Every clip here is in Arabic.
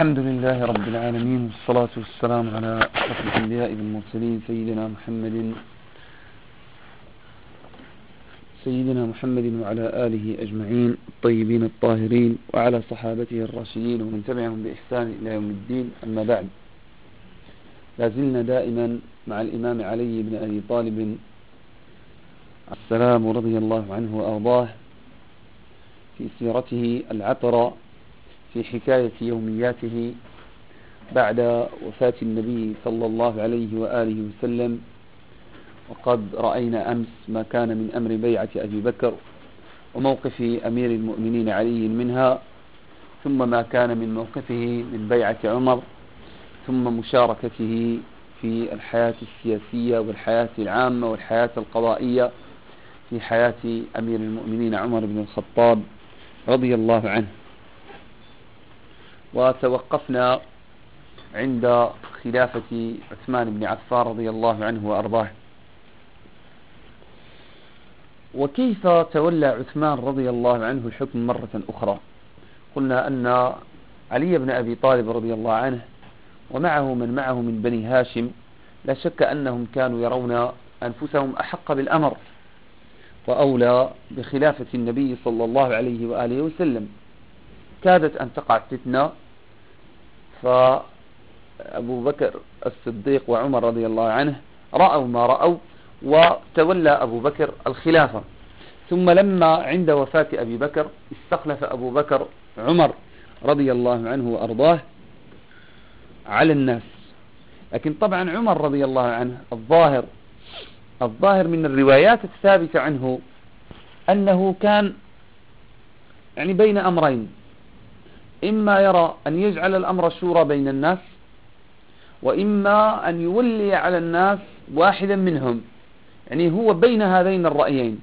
الحمد لله رب العالمين والصلاة والسلام على أشرف الأنبياء والمرسلين سيدنا محمد سيدنا محمد وعلى آله أجمعين الطيبين الطاهرين وعلى صحابته الراشدين ومن تبعهم بإحسان إلى يوم الدين. أما بعد لازلنا دائما مع الإمام علي بن أبي طالب السلام رضي الله عنه وأرضاه في سيرته العطرة في حكاية يومياته بعد وفاة النبي صلى الله عليه وآله وسلم. وقد رأينا أمس ما كان من أمر بيعة أبي بكر وموقف أمير المؤمنين علي منها ثم ما كان من موقفه من بيعة عمر ثم مشاركته في الحياة السياسية والحياة العامة والحياة القضائية في حياة أمير المؤمنين عمر بن الخطاب رضي الله عنه. وتوقفنا عند خلافة عثمان بن عفان رضي الله عنه وأرضاه. وكيف تولى عثمان رضي الله عنه الحكم مرة أخرى؟ قلنا أن علي بن أبي طالب رضي الله عنه ومعه من معه من بني هاشم لا شك أنهم كانوا يرون أنفسهم أحق بالأمر وأولى بخلافة النبي صلى الله عليه وآله وسلم. كادت أن تقع فتنة فأبو بكر الصديق وعمر رضي الله عنه رأوا ما رأوا وتولى أبو بكر الخلافة. ثم لما عند وفاة أبي بكر استخلف أبو بكر عمر رضي الله عنه وأرضاه على الناس. لكن طبعا عمر رضي الله عنه الظاهر الظاهر من الروايات الثابتة عنه أنه كان يعني بين أمرين. إما يرى أن يجعل الأمر شورى بين الناس وإما أن يولي على الناس واحدا منهم. يعني هو بين هذين الرأيين.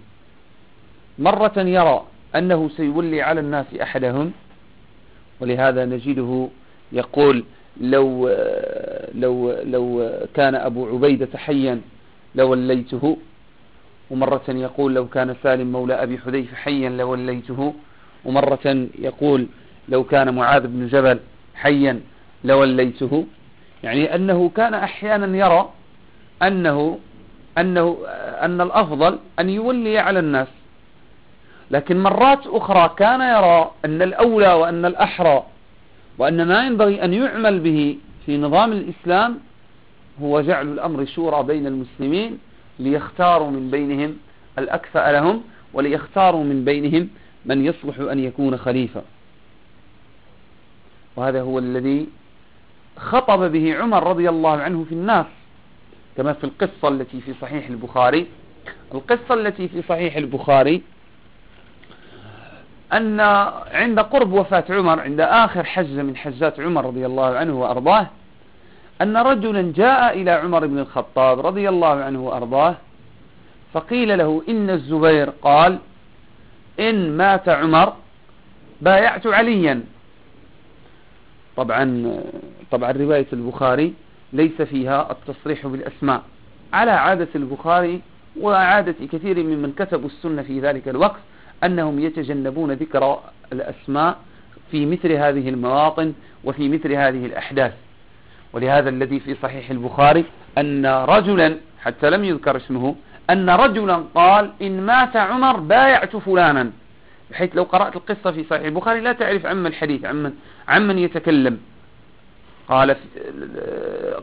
مرة يرى أنه سيولي على الناس أحدهم ولهذا نجده يقول لو لو لو كان أبو عبيدة حيا لوليته. ومرة يقول لو كان سالم مولى أبي حذيفة حيا لوليته. ومرة يقول لو كان معاذ بن جبل حيا لوليته. يعني أنه كان أحيانا يرى أنه أنه أن الأفضل أن يولي على الناس. لكن مرات أخرى كان يرى أن الأولى وأن الأحرى وأن ما ينبغي أن يعمل به في نظام الإسلام هو جعل الأمر شورى بين المسلمين ليختاروا من بينهم الأكفأ لهم وليختاروا من بينهم من يصلح أن يكون خليفة. وهذا هو الذي خطب به عمر رضي الله عنه في الناس كما في القصة التي في صحيح البخاري. القصة التي في صحيح البخاري أن عند قرب وفاة عمر عند آخر حجة من حجات عمر رضي الله عنه وأرضاه أن رجلا جاء إلى عمر بن الخطاب رضي الله عنه وأرضاه فقيل له إن الزبير قال إن مات عمر بايعت عليا. طبعا طبعا رواية البخاري ليس فيها التصريح بالأسماء. على عادة البخاري وعادة كثير ممن كتبوا السنة في ذلك الوقت أنهم يتجنبون ذكر الأسماء في مثل هذه المواطن وفي مثل هذه الأحداث. ولهذا الذي في صحيح البخاري أن رجلا حتى لم يذكر اسمه أن رجلا قال إن مات عمر بايعت فلانا. بحيث لو قرأت القصة في صحيح البخاري لا تعرف عمن الحديث عمن, عمن يتكلم. قال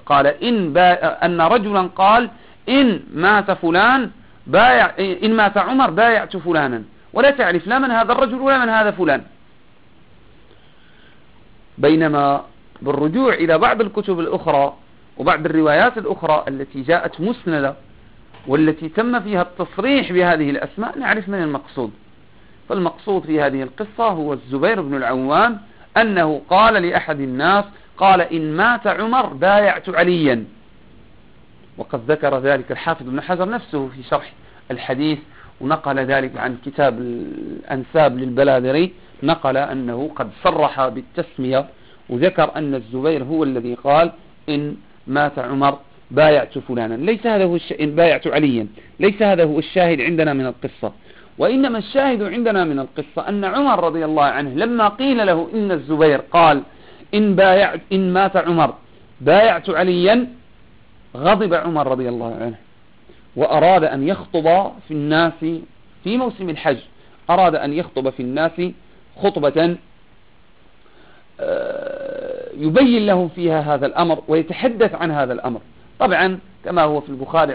قال إن أن رجلا قال إن مات فلان بايع إن مات عمر بايعت فلانا. ولا تعرف لا من هذا الرجل ولا من هذا فلان. بينما بالرجوع إلى بعض الكتب الأخرى وبعض الروايات الأخرى التي جاءت مسندة والتي تم فيها التصريح بهذه الأسماء نعرف من المقصود. فالمقصود في هذه القصة هو الزبير بن العوام أنه قال لأحد الناس قال إن مات عمر بايعت عليا. وقد ذكر ذلك الحافظ بن حجر نفسه في شرح الحديث ونقل ذلك عن كتاب الأنساب للبلادري نقل أنه قد صرح بالتسمية وذكر أن الزبير هو الذي قال إن مات عمر بايعت فلانا. ليس هذا هو إن بايعت عليا. ليس هذا هو الشاهد عندنا من القصة. وإنما الشاهد عندنا من القصة أن عمر رضي الله عنه لما قيل له إن الزبير قال إن, بايعت إن مات عمر بايعت عليا غضب عمر رضي الله عنه وأراد أن يخطب في الناس في موسم الحج. أراد أن يخطب في الناس خطبة آه، يبين لهم فيها هذا الأمر ويتحدث عن هذا الأمر. طبعا كما هو في البخاري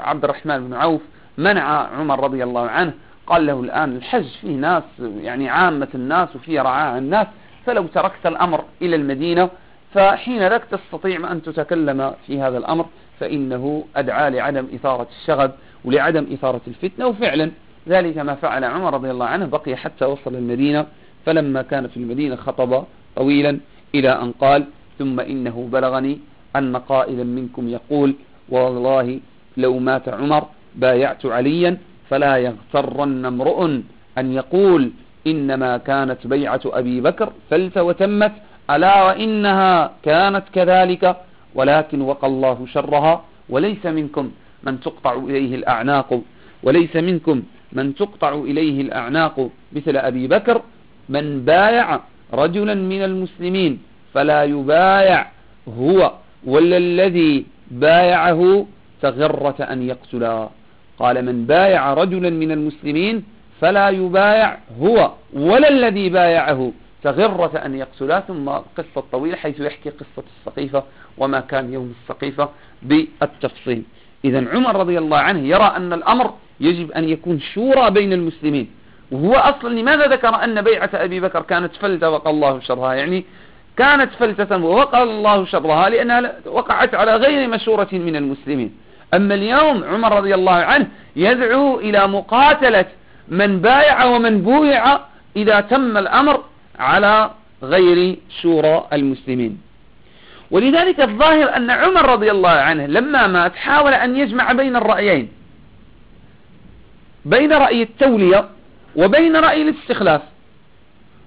عبد الرحمن بن عوف منع عمر رضي الله عنه قال له الآن الحج فيه ناس يعني عامة الناس وفيه رعاع الناس فلو تركت الأمر إلى المدينة فحين ذاك تستطيع أن تتكلم في هذا الأمر فإنه أدعى لعدم إثارة الشغب ولعدم إثارة الفتنة وفعلا ذلك ما فعل عمر رضي الله عنه بقي حتى وصل المدينة فلما كان في المدينة خطب طويلا إلى أن قال ثم إنه بلغني أن قائلا منكم يقول والله لو مات عمر بايعت عليا فلا يغترن امرؤ أن يقول إنما كانت بيعة أبي بكر فلت وتمت ألا وإنها كانت كذلك؟ ولكن وقى الله شرها وليس منكم من تقطع إليه الأعناق وليس منكم من تقطع إليه الأعناق مثل أبي بكر من بايع رجلا من المسلمين فلا يبايع هو ولا الذي بايعه تغرة أن يقتلا. قال من بايع رجلا من المسلمين فلا يبايع هو ولا الذي بايعه تغرة أن يقتلا ثم قصة طويلة حيث يحكي قصة السقيفة وما كان يوم السقيفة بالتفصيل. إذا عمر رضي الله عنه يرى أن الأمر يجب أن يكون شورى بين المسلمين. وهو أصلا لماذا ذكر أن بيعة أبي بكر كانت فلتة وقى الله شرها؟ يعني كانت فلتة ووقع الله شرها لأنها وقعت على غير مشورة من المسلمين. أما اليوم عمر رضي الله عنه يدعو إلى مقاتلة من بايع ومن بويع إذا تم الأمر على غير شورى المسلمين. ولذلك الظاهر أن عمر رضي الله عنه لما مات حاول أن يجمع بين الرأيين بين رأي التولية وبين رأي الاستخلاف.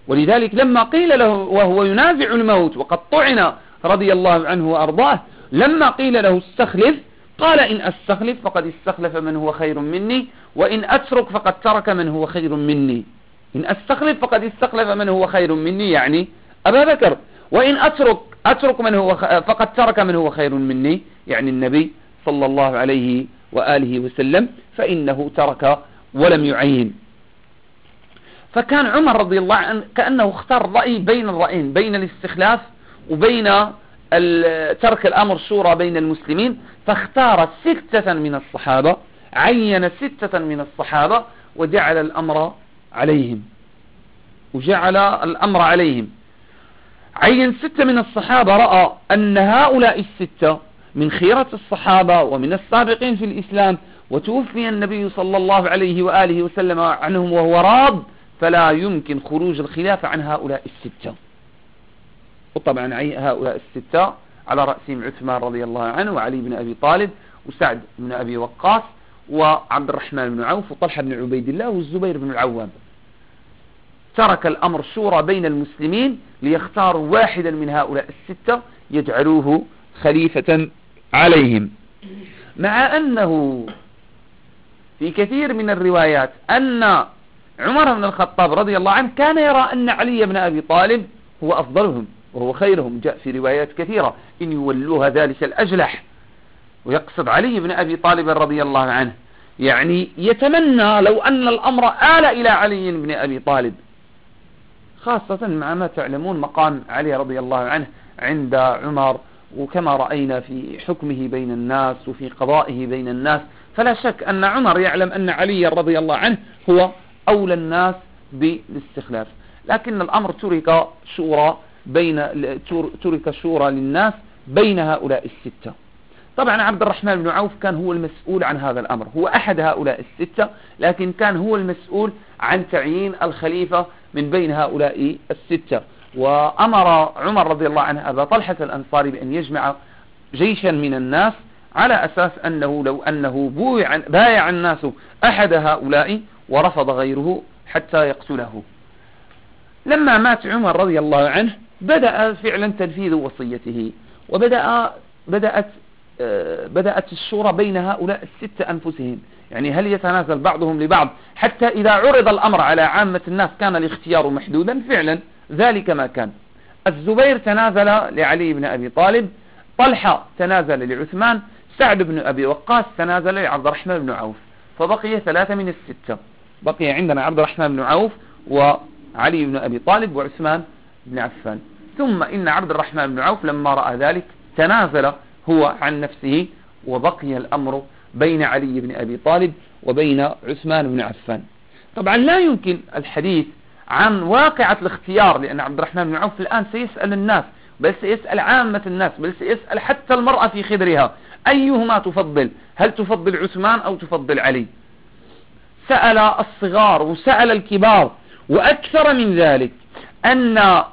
ولذلك لما قيل له وهو ينازع الموت وقد طعن رضي الله عنه وأرضاه لما قيل له استخلف قال إن أستخلف فقد استخلف من هو خير مني وإن أترك فقد ترك من هو خير مني. إن أستخلف فقد استخلف من هو خير مني يعني أبا بكر. وإن أترك أترك من هو فقد ترك من هو خير مني يعني النبي صلى الله عليه وآله وسلم فإنه ترك ولم يعين. فكان عمر رضي الله عنه كأنه اختار رأي بين الرأيين بين الاستخلاف وبين ترك الأمر شورى بين المسلمين فاختار ستة من الصحابة عين ستة من الصحابة وجعل الأمر عليهم. وجعل الأمر عليهم. عين ستة من الصحابة رأى أن هؤلاء الستة من خيرة الصحابة ومن السابقين في الإسلام وتوفي النبي صلى الله عليه وآله وسلم عنهم وهو راض فلا يمكن خروج الخلافة عن هؤلاء الستة. وطبعا هؤلاء الستة على رأسهم عثمان رضي الله عنه وعلي بن أبي طالب وسعد بن أبي وقاص وعبد الرحمن بن عوف وطلحة بن عبيد الله والزبير بن العوام. ترك الأمر شورى بين المسلمين ليختاروا واحدا من هؤلاء الستة يجعلوه خليفة عليهم. مع أنه في كثير من الروايات أن عمر بن الخطاب رضي الله عنه كان يرى أن علي بن أبي طالب هو أفضلهم. وهو خيرهم جاء في روايات كثيرة إن يولوها ذلك الأجلح. ويقصد علي بن أبي طالب رضي الله عنه يعني يتمنى لو أن الأمر آل إلى علي بن أبي طالب. خاصة مع ما تعلمون مقام علي رضي الله عنه عند عمر وكما رأينا في حكمه بين الناس وفي قضائه بين الناس فلا شك أن عمر يعلم أن علي رضي الله عنه هو أولى الناس بالاستخلاف. لكن الأمر ترك شورى بين ترك شورى للناس بين هؤلاء الستة. طبعا عبد الرحمن بن عوف كان هو المسؤول عن هذا الأمر هو أحد هؤلاء الستة لكن كان هو المسؤول عن تعيين الخليفة من بين هؤلاء الستة. وأمر عمر رضي الله عنه أبا طلحة الأنصاري بأن يجمع جيشا من الناس على أساس أنه لو أنه بايع الناس أحد هؤلاء ورفض غيره حتى يقتله. لما مات عمر رضي الله عنه بدأ فعلا تنفيذ وصيته وبدأ بدأت آه، بدأت الشورى بين هؤلاء الستة أنفسهم. يعني هل يتنازل بعضهم لبعض؟ حتى إذا عرض الأمر على عامة الناس كان الاختيار محدودا فعلا ذلك ما كان. الزبير تنازل لعلي بن أبي طالب طلحة تنازل لعثمان سعد بن أبي وقاص تنازل لعبد الرحمن بن عوف. فبقي ثلاثة من الستة. بقي عندنا عبد الرحمن بن عوف وعلي بن أبي طالب وعثمان بن عفان. ثم إن عبد الرحمن بن عوف لما رأى ذلك تنازل هو عن نفسه وبقي الأمر بين علي بن أبي طالب وبين عثمان بن عفان. طبعا لا يمكن الحديث عن واقعة الاختيار لأن عبد الرحمن بن عوف الآن سيسأل الناس بل سيسأل عامة الناس بل سيسأل حتى المرأة في خدرها أيهما تفضل؟ هل تفضل عثمان أو تفضل علي؟ سأل الصغار وسأل الكبار وأكثر من ذلك أن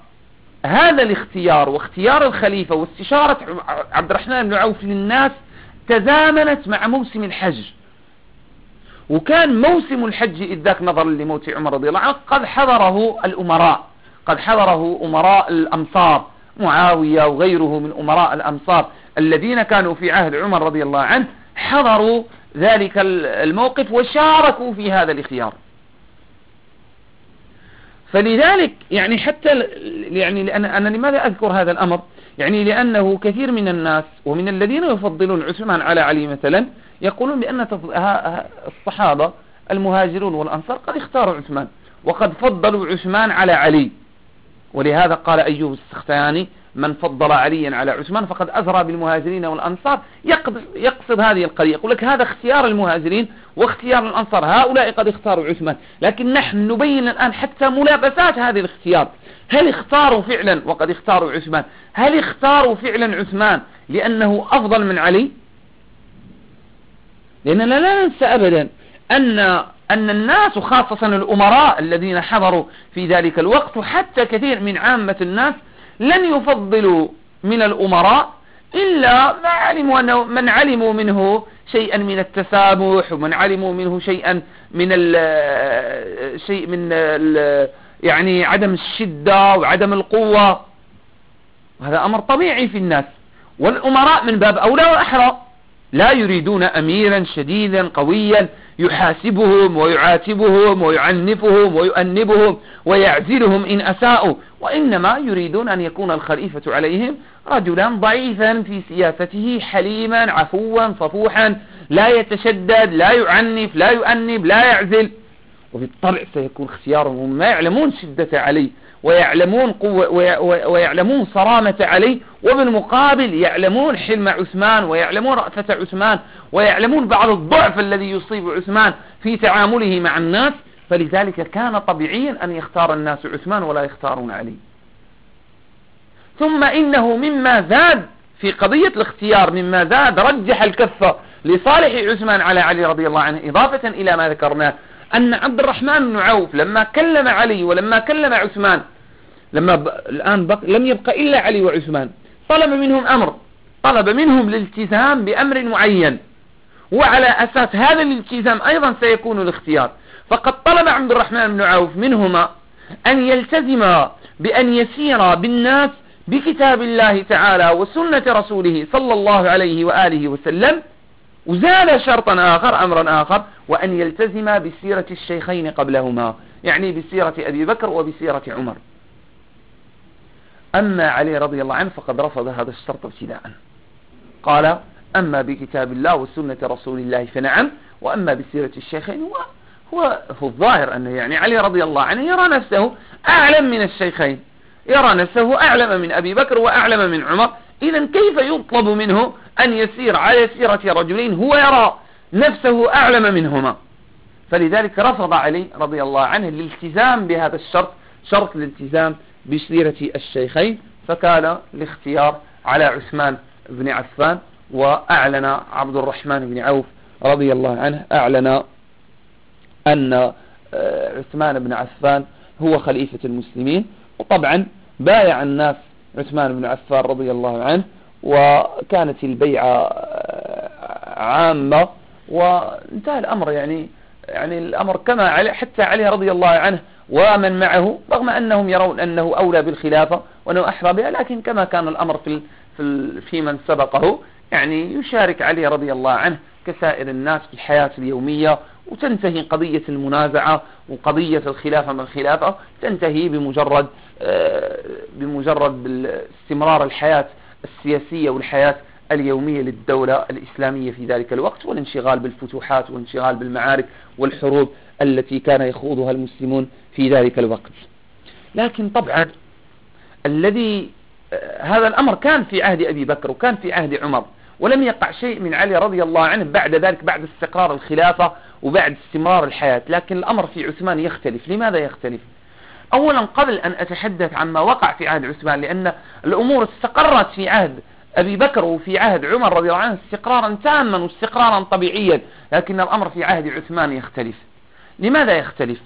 هذا الاختيار واختيار الخليفة واستشارة عبد الرحمن بن عوف للناس تزامنت مع موسم الحج. وكان موسم الحج إذ ذاك نظرا لموت عمر رضي الله عنه قد حضره الأمراء قد حضره أمراء الأمصار معاوية وغيره من أمراء الأمصار الذين كانوا في عهد عمر رضي الله عنه حضروا ذلك الموقف وشاركوا في هذا الاختيار. فلذلك يعني حتى يعني لأن أنا لماذا أذكر هذا الأمر؟ يعني لأنه كثير من الناس ومن الذين يفضلون عثمان على علي مثلا يقولون بأن الصحابة المهاجرون والأنصار قد اختاروا عثمان وقد فضلوا عثمان على علي. ولهذا قال أيوب السختياني من فضل عليا على عثمان فقد أزرى بالمهاجرين والأنصار. يقصد هذه القضية. يقول لك هذا اختيار المهاجرين واختيار الأنصار. هؤلاء قد اختاروا عثمان. لكن نحن نبين الآن حتى ملابسات هذه الاختيار. هل اختاروا فعلا؟ وقد اختاروا عثمان. هل اختاروا فعلا عثمان لأنه أفضل من علي؟ لأننا لا ننسى أبدا أن أن الناس وخاصة الأمراء الذين حضروا في ذلك الوقت وحتى كثير من عامة الناس لن يفضلوا من الأمراء إلا ما علموا أنه من علموا منه شيئا من التسامح ومن علموا منه شيئا من شيء من يعني عدم الشدة وعدم القوة. هذا أمر طبيعي في الناس. والأمراء من باب أولى وأحرى. لا يريدون أميرا شديدا قويا. يحاسبهم ويعاتبهم ويعنفهم ويؤنبهم ويعزلهم إن أساءوا. وإنما يريدون أن يكون الخليفة عليهم رجلا ضعيفا في سياسته حليما عفوا صفوحا لا يتشدد لا يعنف لا يؤنب لا يعزل. وبالطبع سيكون اختيارهم ما يعلمون شدة عليه ويعلمون قوة ويعلمون صرامة علي وبالمقابل يعلمون حلم عثمان ويعلمون رأفة عثمان ويعلمون بعض الضعف الذي يصيب عثمان في تعامله مع الناس فلذلك كان طبيعيا أن يختار الناس عثمان ولا يختارون علي. ثم إنه مما زاد في قضية الاختيار مما زاد رجح الكفة لصالح عثمان على علي رضي الله عنه إضافة إلى ما ذكرناه أن عبد الرحمن بن عوف لما كلم علي ولما كلم عثمان لما ب... الآن بق... لم يبقى إلا علي وعثمان. طلب منهم أمر. طلب منهم الالتزام بأمر معين. وعلى أساس هذا الالتزام أيضا سيكون الاختيار. فقد طلب عبد الرحمن بن عوف منهما أن يلتزم بأن يسير بالناس بكتاب الله تعالى وسنة رسوله صلى الله عليه وآله وسلم. وزاد شرطا آخر أمرا آخر وأن يلتزم بسيرة الشيخين قبلهما. يعني بسيرة أبي بكر وبسيرة عمر. أما علي رضي الله عنه فقد رفض هذا الشرط ابتداء. قال أما بكتاب الله وسنة رسول الله فنعم وأما بسيرة الشيخين هو هو هو الظاهر أنه يعني علي رضي الله عنه يرى نفسه أعلم من الشيخين يرى نفسه أعلم من أبي بكر وأعلم من عمر. إذا كيف يطلب منه أن يسير على سيرة رجلين؟ هو يرى نفسه أعلم منهما. فلذلك رفض علي رضي الله عنه الالتزام بهذا الشرط شرط الالتزام بسيرة الشيخين فكان الاختيار على عثمان بن عفان وأعلن عبد الرحمن بن عوف رضي الله عنه أعلن أن آه، عثمان بن عفان هو خليفة المسلمين. وطبعا بايع الناس عثمان بن عفان رضي الله عنه وكانت البيعة آه، عامة. وانتهى الأمر يعني يعني الأمر كما علي حتى علي رضي الله عنه ومن معه رغم أنهم يرون أنه أولى بالخلافة وأنه أحرى بها لكن كما كان الأمر في في, في من سبقه يعني يشارك علي رضي الله عنه كسائر الناس في الحياة اليومية وتنتهي قضية المنازعة وقضية الخلافة من الخلافة تنتهي بمجرد آه، بمجرد استمرار الحياة السياسية والحياة اليومية للدولة الإسلامية في ذلك الوقت والانشغال بالفتوحات والانشغال بالمعارك والحروب التي كان يخوضها المسلمون في ذلك الوقت. لكن طبعا الذي آه، هذا الأمر كان في عهد أبي بكر وكان في عهد عمر ولم يقع شيء من علي رضي الله عنه بعد ذلك بعد استقرار الخلافة وبعد استمرار الحياة. لكن الأمر في عثمان يختلف. لماذا يختلف؟ أولا قبل أن أتحدث عما وقع في عهد عثمان لأن الأمور استقرت في عهد أبي بكر وفي عهد عمر رضي الله عنه استقرارا تاما واستقرارا طبيعيا لكن الأمر في عهد عثمان يختلف. لماذا يختلف؟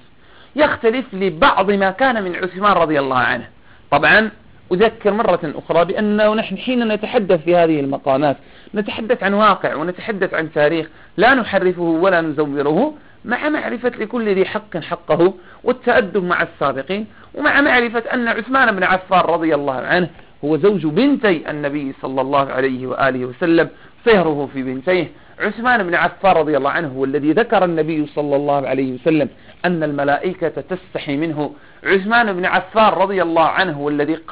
يختلف لبعض ما كان من عثمان رضي الله عنه. طبعا أذكر مرة أخرى بأنه نحن حين نتحدث في هذه المقامات نتحدث عن واقع ونتحدث عن تاريخ لا نحرفه ولا نزوره مع معرفة لكل ذي حق حقه والتأدب مع السابقين ومع معرفة أن عثمان بن عفان رضي الله عنه هو زوج بنتي النبي صلى الله عليه وآله وسلم صهره في بنتيه. عثمان بن عفان رضي الله عنه هو الذي ذكر النبي صلى الله عليه وسلم أن الملائكة تستحي منه. عثمان بن عفان رضي الله عنه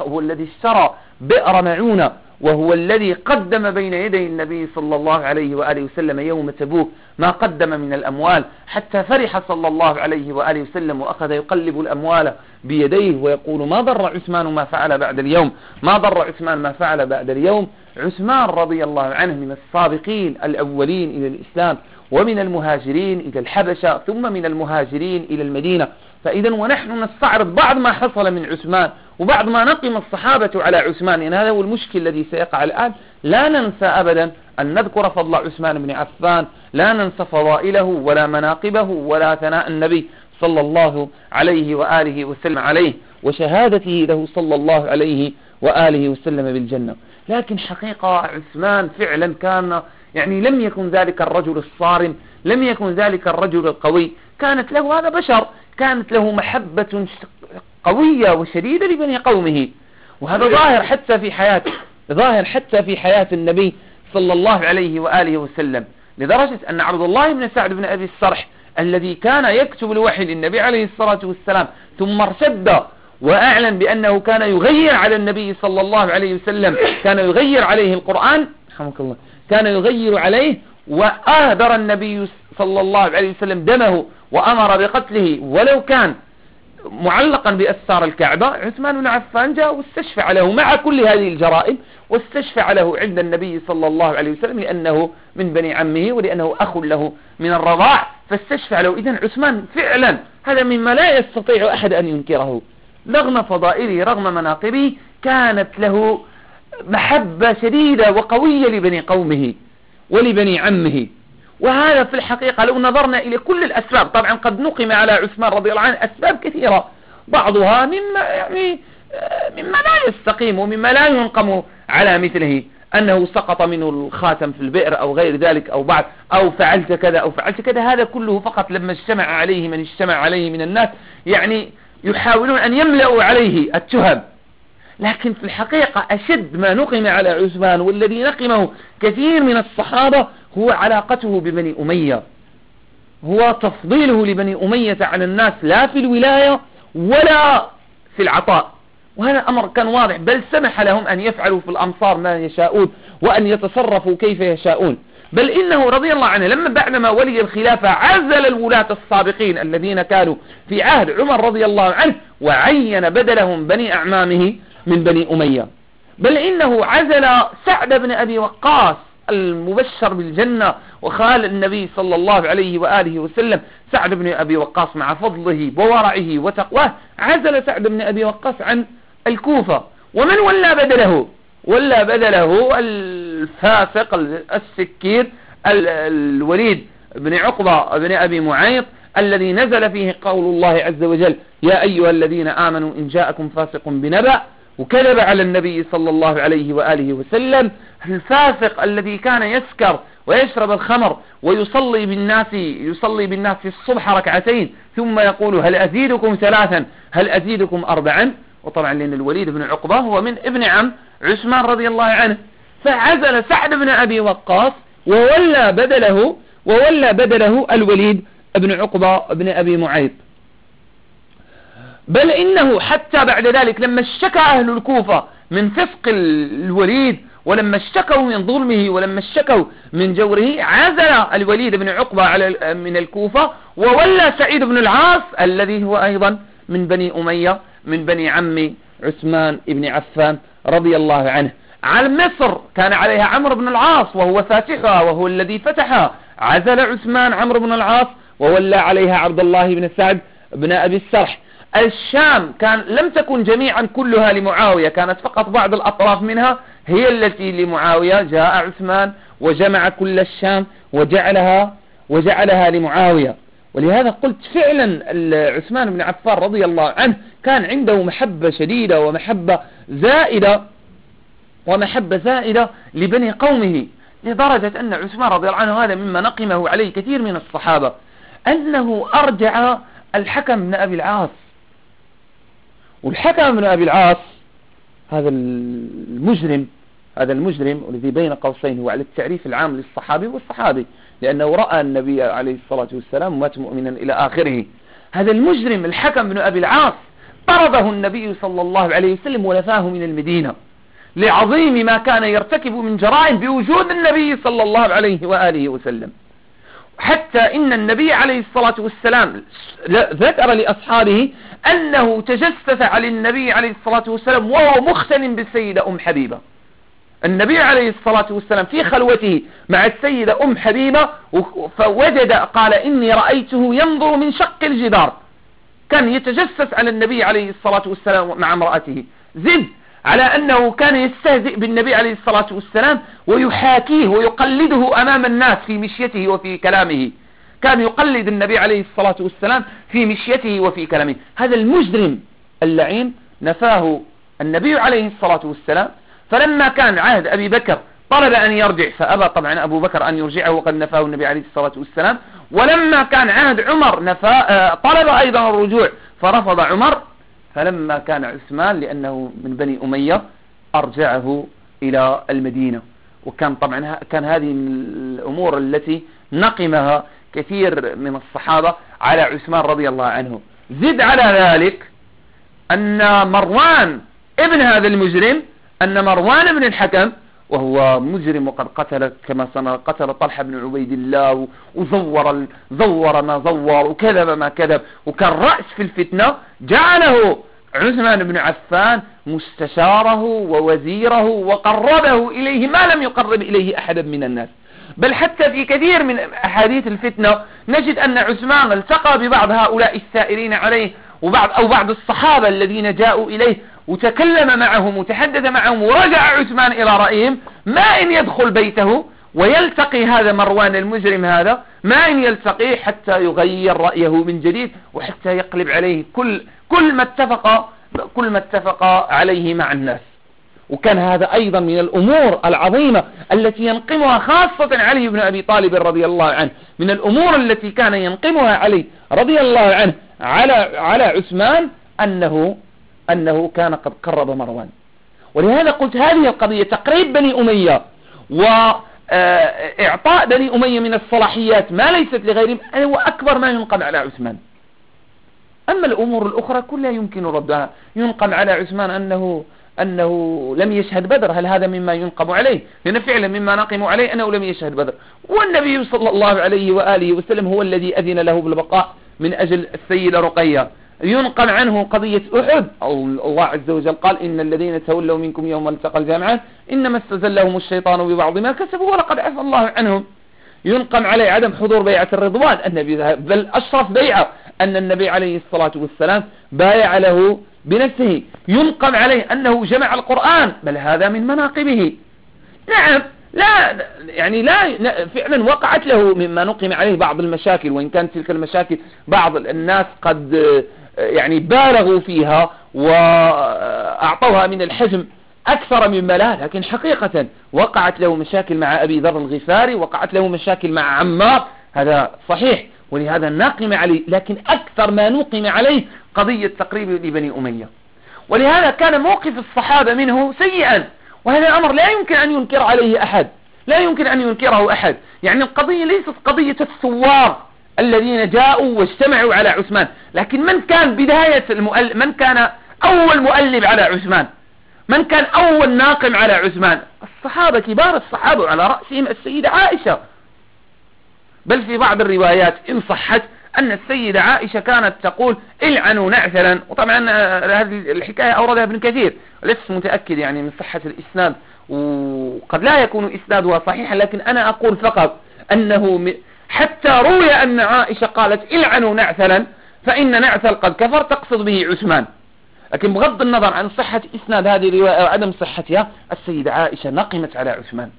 هو الذي اشترى بئر معونة. وهو الذي قدم بين يدي النبي صلى الله عليه وآله وسلم يوم تبوك ما قدم من الأموال حتى فرح صلى الله عليه وآله وسلم وأخذ يقلب الأموال بيديه ويقول ما ضر عثمان ما فعل بعد اليوم؟ ما ضر عثمان ما فعل بعد اليوم؟ عثمان رضي الله عنه من السابقين الأولين إلى الإسلام ومن المهاجرين إلى الحبشة ثم من المهاجرين إلى المدينة. فإذا ونحن نستعرض بعض ما حصل من عثمان وبعض ما نقم الصحابة على عثمان. يعني هذا هو المشكل الذي سيقع الآن. لا ننسى أبدا أن نذكر فضل عثمان بن عفان. لا ننسى فضائله ولا مناقبه ولا ثناء النبي صلى الله عليه وآله وسلم عليه وشهادته له صلى الله عليه وآله وسلم بالجنة. لكن حقيقة عثمان فعلا كان يعني لم يكن ذلك الرجل الصارم لم يكن ذلك الرجل القوي. كانت له هذا بشر كانت له محبة قوية وشديدة لبني قومه. وهذا ظاهر حتى في حياته ظاهر حتى في حياة النبي صلى الله عليه وآله وسلم. لدرجة أن عبد الله بن سعد بن أبي الصرح الذي كان يكتب الوحي للنبي عليه الصلاة والسلام ثم ارتد وأعلن بأنه كان يغير على النبي صلى الله عليه وسلم كان يغير عليه القرآن. رحمك الله. كان يغير عليه وآهدر النبي صلى الله عليه وسلم دمه وأمر بقتله ولو كان معلقا بأسار الكعبة عثمان بن عفان جاء واستشفع له مع كل هذه الجرائم واستشفع له عند النبي صلى الله عليه وسلم لأنه من بني عمه ولأنه أخ له من الرضاع فاستشفع له. إذن عثمان فعلا هذا مما لا يستطيع أحد أن ينكره. رغم فضائله رغم مناقبه كانت له محبة شديدة وقوية لبني قومه ولبني عمه. وهذا في الحقيقة لو نظرنا إلى كل الأسباب طبعا قد نقم على عثمان رضي الله عنه أسباب كثيرة. بعضها مما يعني مما لا يستقيم ومما لا ينقم على مثله. أنه سقط منه الخاتم في البئر أو غير ذلك أو بعد أو فعلت كذا أو فعلت كذا. هذا كله فقط لما اجتمع عليه من اجتمع عليه من الناس. يعني يحاولون أن يملأوا عليه التهم. لكن في الحقيقة أشد ما نقم على عثمان والذي نقمه كثير من الصحابة هو علاقته ببني أمية. هو تفضيله لبني أمية على الناس لا في الولاية ولا في العطاء. وهذا أمر كان واضح بل سمح لهم أن يفعلوا في الأمصار ما يشاءون وأن يتصرفوا كيف يشاءون. بل إنه رضي الله عنه لما بعدما ولي الخلافة عزل الولاة السابقين الذين كانوا في عهد عمر رضي الله عنه وعين بدلهم بني أعمامه من بني أمية. بل إنه عزل سعد بن أبي وقاص المبشر بالجنة وخال النبي صلى الله عليه وآله وسلم. سعد بن أبي وقاص مع فضله وورعه وتقواه عزل سعد بن أبي وقاص عن الكوفة. ومن ولى بدله؟ ولى بدله الفاسق السكير الوليد بن عقبة بن أبي معيط الذي نزل فيه قول الله عز وجل يا أيها الذين آمنوا إن جاءكم فاسق بنبأ وكذب على النبي صلى الله عليه وآله وسلم الفاسق الذي كان يسكر ويشرب الخمر ويصلي بالناس يصلي بالناس في الصبح ركعتين ثم يقول هل أزيدكم ثلاثا؟ هل أزيدكم أربعا؟ وطبعا لأن الوليد بن عقبة هو من ابن عم عثمان رضي الله عنه. فعزل سعد بن أبي وقاص وولى بدله وولى بدله الوليد بن عقبة بن أبي معيط. بل إنه حتى بعد ذلك لما اشتكى أهل الكوفة من فسق الوليد ولما اشتكوا من ظلمه ولما اشتكوا من جوره عزل الوليد بن عقبة على من الكوفة وولى سعيد بن العاص الذي هو أيضا من بني أمية من بني عم عثمان بن عفان رضي الله عنه. على مصر كان عليها عمرو بن العاص وهو فاتحها وهو الذي فتحها. عزل عثمان عمرو بن العاص وولى عليها عبد الله بن سعد بن أبي السرح. الشام كان لم تكن جميعا كلها لمعاوية كانت فقط بعض الأطراف منها هي التي لمعاوية. جاء عثمان وجمع كل الشام وجعلها وجعلها لمعاوية. ولهذا قلت فعلا عثمان بن عفان رضي الله عنه كان عنده محبة شديدة ومحبة زائدة ومحبة زائدة لبني قومه لدرجة أن عثمان رضي الله عنه هذا مما نقمه عليه كثير من الصحابة أنه أرجع الحكم بن أبي العاص. والحكم بن أبي العاص هذا المجرم هذا المجرم الذي بين قوسين هو على التعريف العام للصحابي والصحابي لأنه رأى النبي عليه الصلاة والسلام ومات مؤمنا إلى آخره. هذا المجرم الحكم بن أبي العاص طرده النبي صلى الله عليه وسلم ونفاه من المدينة لعظيم ما كان يرتكب من جرائم بوجود النبي صلى الله عليه وآله وسلم. حتى إن النبي عليه الصلاة والسلام ذكر لأصحابه أنه تجسس على النبي عليه الصلاة والسلام وهو مختن بالسيدة أم حبيبة. النبي عليه الصلاة والسلام في خلوته مع السيدة أم حبيبة فوجد قال إني رأيته ينظر من شق الجدار. كان يتجسس على النبي عليه الصلاة والسلام مع امرأته. زد على أنه كان يستهزئ بالنبي عليه الصلاة والسلام ويحاكيه ويقلده أمام الناس في مشيته وفي كلامه. كان يقلد النبي عليه الصلاة والسلام في مشيته وفي كلامه. هذا المجرم اللعين نفاه النبي عليه الصلاة والسلام. فلما كان عهد أبي بكر طلب أن يرجع فأبى طبعا أبو بكر أن يرجعه وقد نفاه النبي عليه الصلاة والسلام. ولما كان عهد عمر نفا آه، طلب أيضا الرجوع فرفض عمر. فلما كان عثمان لأنه من بني أمية أرجعه إلى المدينة. وكان طبعا كان هذه من الأمور التي نقمها كثير من الصحابة على عثمان رضي الله عنه. زد على ذلك أن مروان ابن هذا المجرم أن مروان بن الحكم وهو مجرم وقد قتل كما سنرى قتل طلحة بن عبيد الله وزور زور ما زور وكذب ما كذب وكان رأس في الفتنة جعله عثمان بن عفان مستشاره ووزيره وقربه إليه ما لم يقرب إليه أحدا من الناس. بل حتى في كثير من أحاديث الفتنة نجد أن عثمان التقى ببعض هؤلاء السائرين عليه وبعض أو بعض الصحابة الذين جاءوا إليه وتكلم معهم وتحدث معهم ورجع عثمان إلى رأيهم ما إن يدخل بيته ويلتقي هذا مروان المجرم هذا ما إن يلتقيه حتى يغير رأيه من جديد وحتى يقلب عليه كل كل ما اتفق كل ما اتفق عليه مع الناس. وكان هذا أيضا من الأمور العظيمة التي ينقمها خاصة علي بن أبي طالب رضي الله عنه. من الأمور التي كان ينقمها علي رضي الله عنه على على عثمان أنه أنه كان قد قرب مروان. ولهذا قلت هذه القضية تقريب بني أمية. وإعطاء بني أمية من الصلاحيات ما ليست لغيرهم هو أكبر ما ينقم على عثمان. أما الأمور الأخرى كلها يمكن ردها. ينقم على عثمان أنه أنه لم يشهد بدر. هل هذا مما ينقم عليه؟ لأن فعلا مما نقم عليه أنه لم يشهد بدر. والنبي صلى الله عليه وآله وسلم هو الذي أذن له بالبقاء من أجل السيدة رقية. ينقل عنه قضية أحد. الله عز وجل قال إن الذين تولوا منكم يوم التقى الجامعات إنما استزلهم الشيطان ببعض ما كسبوا ولقد عفى الله عنهم. ينقم عليه عدم حضور بيعة الرضوان. النبي بل أشرف بيعة أن النبي عليه الصلاة والسلام بايع له بنفسه. ينقم عليه أنه جمع القرآن. بل هذا من مناقبه. نعم لا يعني لا فعلا وقعت له مما نقم عليه بعض المشاكل. وإن كانت تلك المشاكل بعض الناس قد يعني بالغوا فيها وأعطوها من الحجم أكثر مما لا لكن حقيقة وقعت له مشاكل مع أبي ذر الغفاري وقعت له مشاكل مع عمار هذا صحيح ولهذا نقم عليه لكن أكثر ما نقم عليه قضية تقريب لبني أمية. ولهذا كان موقف الصحابة منه سيئا وهذا الأمر لا يمكن أن ينكر عليه أحد لا يمكن أن ينكره أحد. يعني القضية ليست قضية الثوار الذين جاءوا واجتمعوا على عثمان. لكن من كان بداية المؤلف من كان أول مؤلف على عثمان؟ من كان أول ناقم على عثمان؟ الصحابة كبار الصحابة على رأسهم السيدة عائشة. بل في بعض الروايات إن صحت أن السيدة عائشة كانت تقول إلعنوا نعثلا وطبعا آه، هذه الحكاية أوردها ابن كثير. لست متأكد يعني من صحة الإسناد. وقد لا يكون إسنادها صحيحا لكن أنا أقول فقط أنه حتى روي أن عائشة قالت إلعنوا نعثلا فإن نعثل قد كفر تقصد به عثمان. لكن بغض النظر عن صحة إسناد هذه الرواية أو عدم صحتها السيدة عائشة نقمت على عثمان.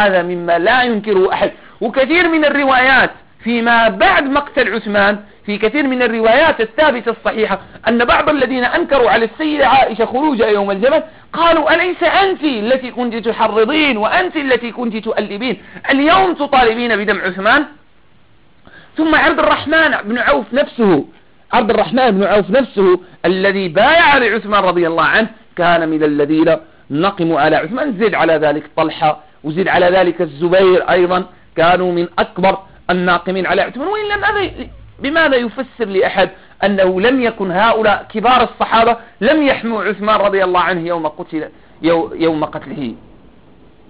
هذا مما لا ينكره أحد. وكثير من الروايات فيما بعد مقتل عثمان في كثير من الروايات الثابتة الصحيحة أن بعض الذين أنكروا على السيدة عائشة خروجها يوم الجبل قالوا أليس أنت التي كنت تحرضين وأنت التي كنت تؤلبين؟ اليوم تطالبين بدم عثمان؟ ثم عبد الرحمن بن عوف نفسه عبد الرحمن بن عوف نفسه الذي بايع لعثمان رضي الله عنه كان من الذين نقموا على عثمان. زد على ذلك طلحة وزد على ذلك الزبير أيضا كانوا من أكبر الناقمين على عثمان. وإن لم بماذا يفسر لأحد أنه لم يكن هؤلاء كبار الصحابة لم يحموا عثمان رضي الله عنه يوم قتل يوم قتله؟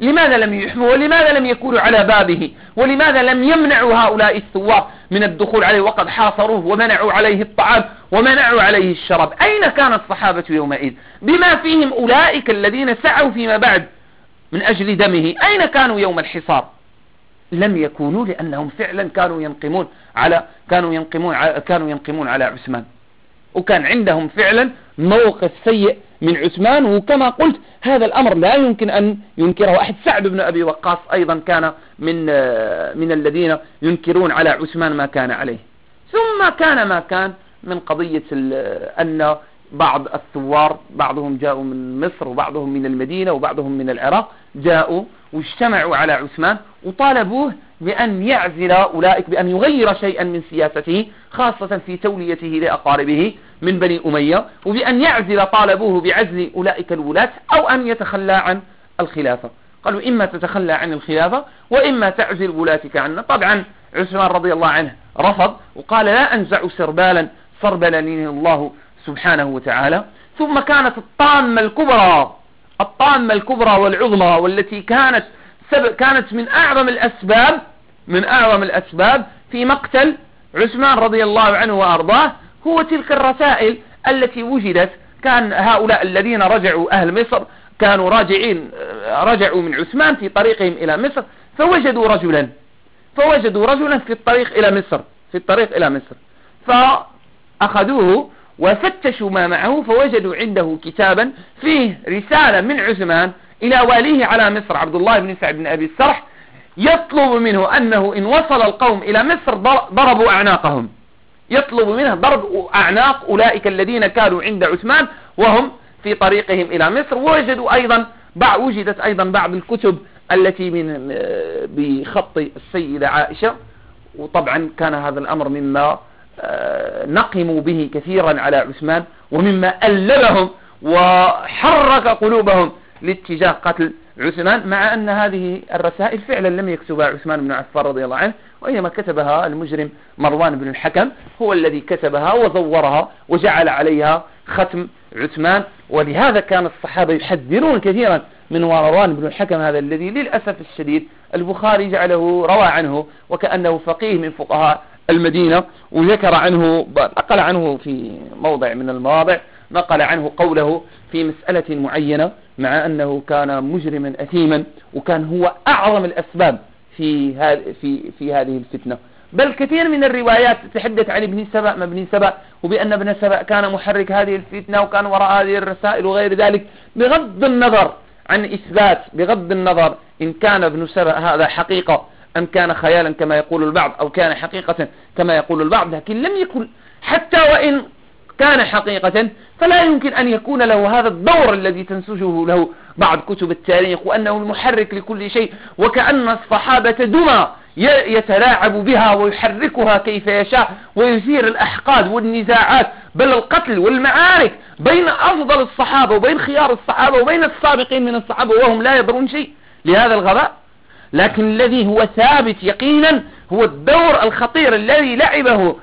لماذا لم يحموا ولماذا لم يكونوا على بابه ولماذا لم يمنعوا هؤلاء الثوار من الدخول عليه وقد حاصروه ومنعوا عليه الطعام ومنعوا عليه الشراب أين كان الصحابة يومئذ بما فيهم أولئك الذين سعوا فيما بعد من أجل دمه أين كانوا يوم الحصار لم يكونوا لأنهم فعلا كانوا ينقمون على كانوا ينقمون على كانوا ينقمون على عثمان وكان عندهم فعلا موقف سيء من عثمان وكما قلت هذا الأمر لا يمكن أن ينكره أحد. سعد بن أبي وقاص أيضا كان من من الذين ينكرون على عثمان ما كان عليه. ثم كان ما كان من قضية أن بعض الثوار بعضهم جاءوا من مصر وبعضهم من المدينة وبعضهم من العراق جاءوا واجتمعوا على عثمان وطالبوه بأن يعزل أولئك بأن يغير شيئا من سياسته خاصة في توليته لأقاربه من بني أمية وبأن يعزل طالبوه بعزل أولئك الولاة أو أن يتخلى عن الخلافة. قالوا إما تتخلى عن الخلافة وإما تعزل ولاتك عنا. طبعا عثمان رضي الله عنه رفض وقال لا أنزع سربالا صربلني الله سبحانه وتعالى. ثم كانت الطامة الكبرى الطامة الكبرى والعظمى والتي كانت كانت من أعظم الأسباب من أعظم الأسباب في مقتل عثمان رضي الله عنه وأرضاه هو تلك الرسائل التي وجدت كان هؤلاء الذين رجعوا أهل مصر كانوا راجعين رجعوا من عثمان في طريقهم إلى مصر فوجدوا رجلا فوجدوا رجلا في الطريق إلى مصر في الطريق إلى مصر فأخذوه وفتشوا ما معه فوجدوا عنده كتابا فيه رسالة من عثمان إلى واليه على مصر. عبد الله بن سعد بن أبي السرح يطلب منه أنه إن وصل القوم إلى مصر ضربوا أعناقهم. يطلب منه ضرب أعناق أولئك الذين كانوا عند عثمان وهم في طريقهم إلى مصر. ووجدوا أيضا وجدت أيضا بعض الكتب التي من بخط السيدة عائشة. وطبعا كان هذا الأمر مما آه، نقموا به كثيرا على عثمان ومما أللهم وحرك قلوبهم. لاتجاه قتل عثمان مع أن هذه الرسائل فعلا لم يكتبها عثمان بن عفان رضي الله عنه وإنما كتبها المجرم مروان بن الحكم هو الذي كتبها وزورها وجعل عليها ختم عثمان. ولهذا كان الصحابة يحذرون كثيرا من مروان بن الحكم هذا الذي للأسف الشديد البخاري جعله روى عنه وكأنه فقيه من فقهاء المدينة وذكر عنه نقل عنه في موضع من المواضع نقل عنه قوله في مسألة معينة مع أنه كان مجرما أثيما وكان هو أعظم الأسباب في في في هذه الفتنة. بل كثير من الروايات تتحدث عن ابن سبأ ما ابن سبأ وبأن ابن سبأ كان محرك هذه الفتنة وكان وراء هذه الرسائل وغير ذلك بغض النظر عن إثبات بغض النظر إن كان ابن سبأ هذا حقيقة أم كان خيالا كما يقول البعض أو كان حقيقة كما يقول البعض لكن لم يكن حتى وإن كان حقيقة فلا يمكن أن يكون له هذا الدور الذي تنسجه له بعض كتب التاريخ وأنه المحرك لكل شيء وكأن الصحابة دمى يتلاعب بها ويحركها كيف يشاء ويثير الأحقاد والنزاعات بل القتل والمعارك بين أفضل الصحابة وبين خيار الصحابة وبين السابقين من الصحابة وهم لا يدرون شيء لهذا الغباء. لكن الذي هو ثابت يقينا هو الدور الخطير الذي لعبه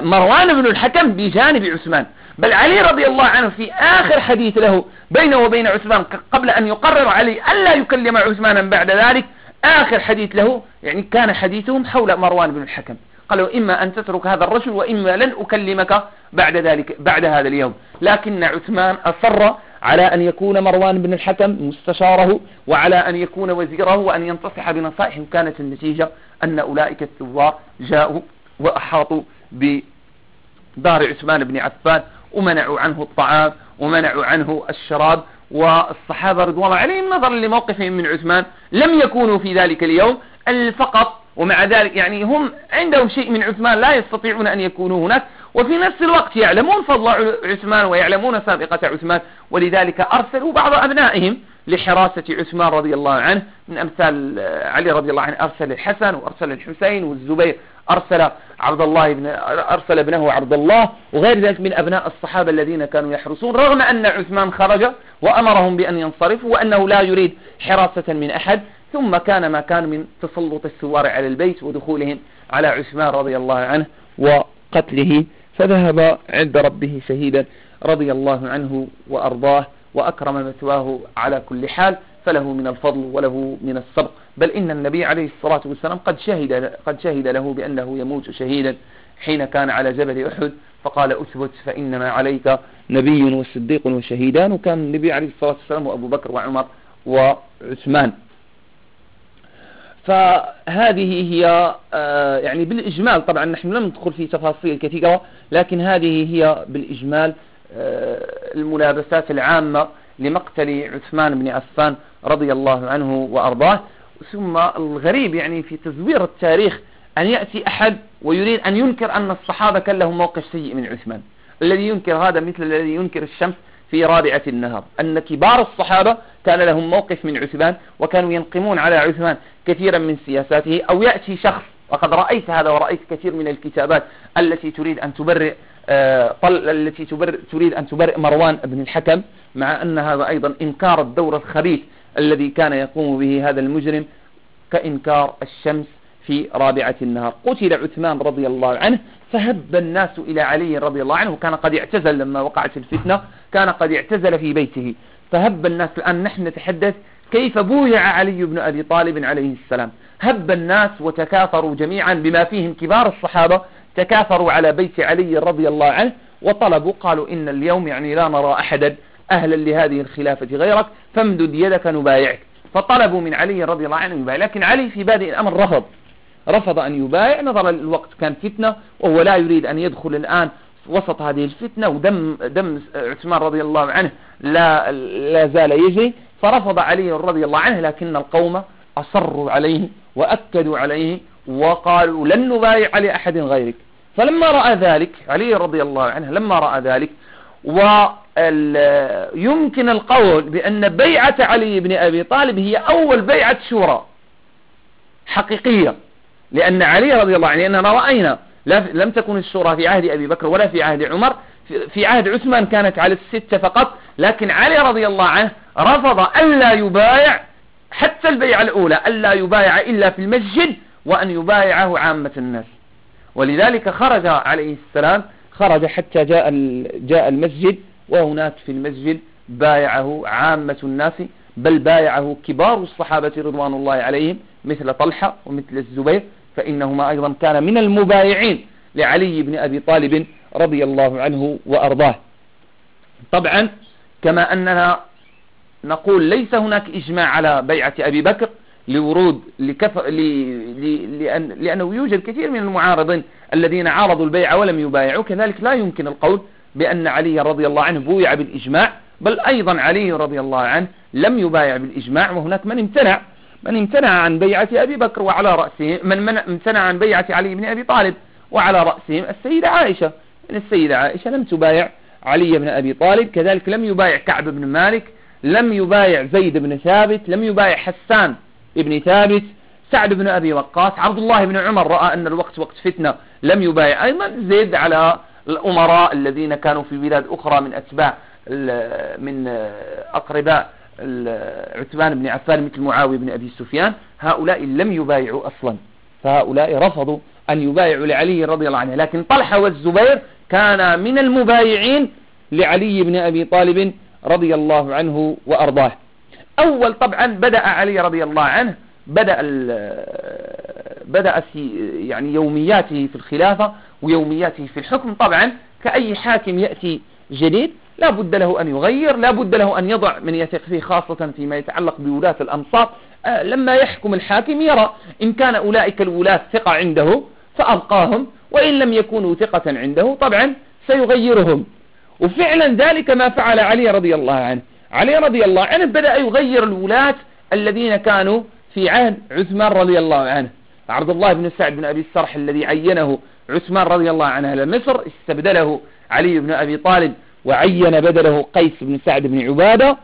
مروان بن الحكم بجانب عثمان. بل علي رضي الله عنه في آخر حديث له بينه وبين عثمان قبل أن يقرر علي ألا يكلم عثمانا بعد ذلك آخر حديث له يعني كان حديثهم حول مروان بن الحكم. قالوا إما أن تترك هذا الرجل وإما لن أكلمك بعد ذلك بعد هذا اليوم. لكن عثمان أصر على أن يكون مروان بن الحكم مستشاره وعلى أن يكون وزيره وأن ينتصح بنصائحه وكانت النتيجة أن أولئك الثوار جاءوا وأحاطوا بدار عثمان بن عفان ومنعوا عنه الطعام ومنعوا عنه الشراب والصحابة رضوان الله عليهم نظرا لموقفهم من عثمان لم يكونوا في ذلك اليوم فقط ومع ذلك يعني هم عندهم شيء من عثمان لا يستطيعون أن يكونوا هناك وفي نفس الوقت يعلمون فضل عثمان ويعلمون سابقة عثمان ولذلك أرسلوا بعض أبنائهم لحراسة عثمان رضي الله عنه من أمثال علي رضي الله عنه أرسل الحسن وأرسل الحسين والزبير أرسل عبد الله بن أرسل ابنه عبد الله وغير ذلك من أبناء الصحابة الذين كانوا يحرسون رغم أن عثمان خرج وأمرهم بأن ينصرفوا وأنه لا يريد حراسة من أحد ثم كان ما كان من تسلط الثوار على البيت ودخولهم على عثمان رضي الله عنه وقتله فذهب عند ربه شهيدا رضي الله عنه وأرضاه وأكرم مثواه على كل حال فله من الفضل وله من السبق بل إن النبي عليه الصلاة والسلام قد شهد, قد شهد له بأنه يموت شهيدا حين كان على جبل أحد فقال أثبت فإنما عليك نبي وصديق وشهيدان وكان النبي عليه الصلاة والسلام وأبو بكر وعمر وعثمان. فهذه هي آه، يعني بالإجمال طبعا نحن لم ندخل في تفاصيل كثيرة لكن هذه هي بالإجمال آه، الملابسات العامة لمقتل عثمان بن عفان رضي الله عنه وأرضاه. ثم الغريب يعني في تزوير التاريخ أن يأتي أحد ويريد أن ينكر أن الصحابة كان لهم موقف سيء من عثمان. الذي ينكر هذا مثل الذي ينكر الشمس في رابعة النهار. أن كبار الصحابة كان لهم موقف من عثمان وكانوا ينقمون على عثمان كثيرا من سياساته. أو يأتي شخص وقد رأيت هذا ورأيت كثير من الكتابات التي تريد أن تبرئ آه، طل التي تبرئ تريد أن تبرئ مروان بن الحكم مع أن هذا أيضا إنكار الدور الخبيث الذي كان يقوم به هذا المجرم كإنكار الشمس في رابعة النهار. قتل عثمان رضي الله عنه فهب الناس إلى علي رضي الله عنه وكان قد اعتزل لما وقعت الفتنة كان قد اعتزل في بيته. فهب الناس الآن نحن نتحدث كيف بويع علي بن أبي طالب عليه السلام. هب الناس وتكاثروا جميعا بما فيهم كبار الصحابة تكاثروا على بيت علي رضي الله عنه وطلبوا قالوا إن اليوم يعني لا نرى أحدا. أهلا لهذه الخلافة غيرك فامدد يدك نبايعك. فطلبوا من علي رضي الله عنه يبايع لكن علي في بادئ الأمر رفض. رفض أن يبايع نظر الوقت كان فتنة وهو لا يريد أن يدخل الآن وسط هذه الفتنة ودم دم عثمان رضي الله عنه لا, لا زال يجري. فرفض علي رضي الله عنه لكن القوم أصروا عليه وأكدوا عليه وقالوا لن نبايع على أحد غيرك. فلما رأى ذلك علي رضي الله عنه لما رأى ذلك ويمكن القول بأن بيعة علي بن أبي طالب هي أول بيعة شورى حقيقية لأن علي رضي الله عنه لأننا رأينا لم تكن الشورى في عهد أبي بكر ولا في عهد عمر في عهد عثمان كانت على الستة فقط لكن علي رضي الله عنه رفض ألا يبايع حتى البيعة الأولى ألا يبايع إلا في المسجد وأن يبايعه عامة الناس. ولذلك خرج عليه السلام خرج حتى جاء جاء المسجد وهناك في المسجد بايعه عامة الناس بل بايعه كبار الصحابة رضوان الله عليهم مثل طلحة ومثل الزبير فإنهما أيضا كان من المبايعين لعلي بن أبي طالب رضي الله عنه وأرضاه. طبعا كما أننا نقول ليس هناك إجماع على بيعة أبي بكر لورود لكف... ل... ل... لأن... لأنه يوجد كثير من المعارضين الذين عارضوا البيع ولم يبايعوا. كذلك لا يمكن القول بأن علي رضي الله عنه بويع بالإجماع بل أيضا علي رضي الله عنه لم يبايع بالإجماع وهناك من امتنع من امتنع عن بيعة أبي بكر وعلى رأسه من, من امتنع عن بيعة علي بن أبي طالب وعلى رأسهم السيدة عائشة. من السيدة عائشة لم تبايع علي بن أبي طالب كذلك لم يبايع كعب بن مالك لم يبايع زيد بن ثابت لم يبايع حسان بن ثابت سعد بن أبي وقاص عبد الله بن عمر رأى أن الوقت وقت فتنة لم يبايع. أيضا زيد على الأمراء الذين كانوا في بلاد أخرى من أتباع من أقرباء عثمان بن عفان مثل معاوية بن أبي سفيان. هؤلاء لم يبايعوا أصلا. فهؤلاء رفضوا أن يبايعوا لعلي رضي الله عنه. لكن طلحة والزبير كان من المبايعين لعلي بن أبي طالب رضي الله عنه وأرضاه. أول طبعا بدأ علي رضي الله عنه بدأ بدأ يعني يومياته في الخلافة ويومياته في الحكم. طبعا كأي حاكم يأتي جديد لا بد له أن يغير لا بد له أن يضع من يثق فيه خاصة فيما يتعلق بولاة الأمصار آه، لما يحكم الحاكم يرى إن كان أولئك الولاة ثقة عنده فأبقاهم وإن لم يكونوا ثقة عنده طبعا سيغيرهم. وفعلا ذلك ما فعل علي رضي الله عنه. علي رضي الله عنه بدأ يغير الولاة الذين كانوا في عهد عثمان رضي الله عنه. عبد الله بن سعد بن أبي السرح الذي عينه عثمان رضي الله عنه إلى مصر استبدله علي بن أبي طالب وعين بدله قيس بن سعد بن عبادة.